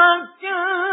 مكان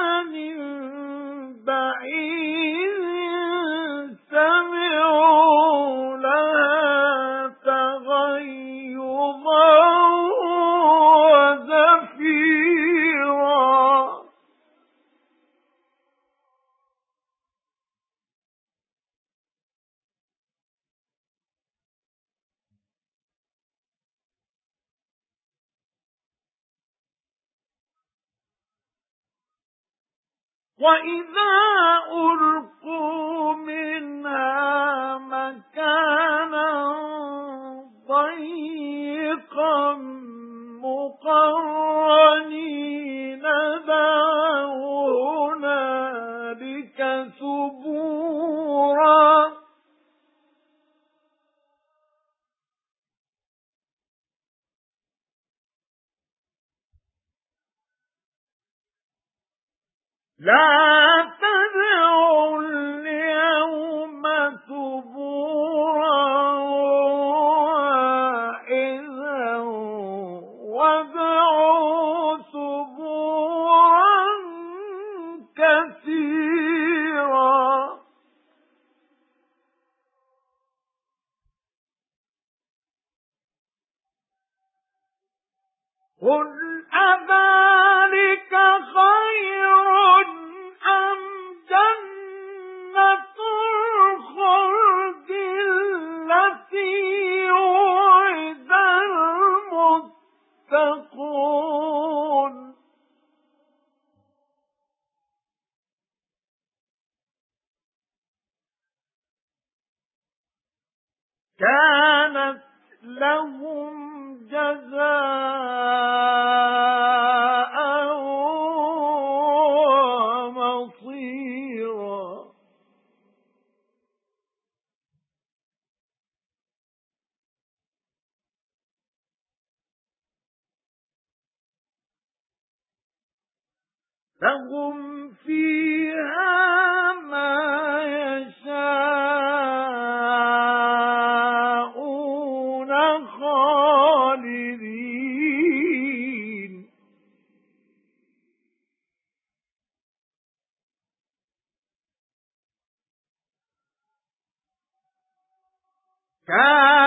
وَإِذَا أُلْقُوا مِنْهَا مَكَانًا ضَيِّقًا لَا تَدْعُوا الْيَوْمَ ثُبُورًا وَاحِدًا وَادْعُوا ثُبُورًا كَثِيرًا. قُلْ أَذَلِكَ الْمُتَّقُونَ كَانَتْ لَهُمْ جَزَاءً لَهُمْ فِيهَا مَا يَشَاءُونَ خَالِدِينَ. كَانَ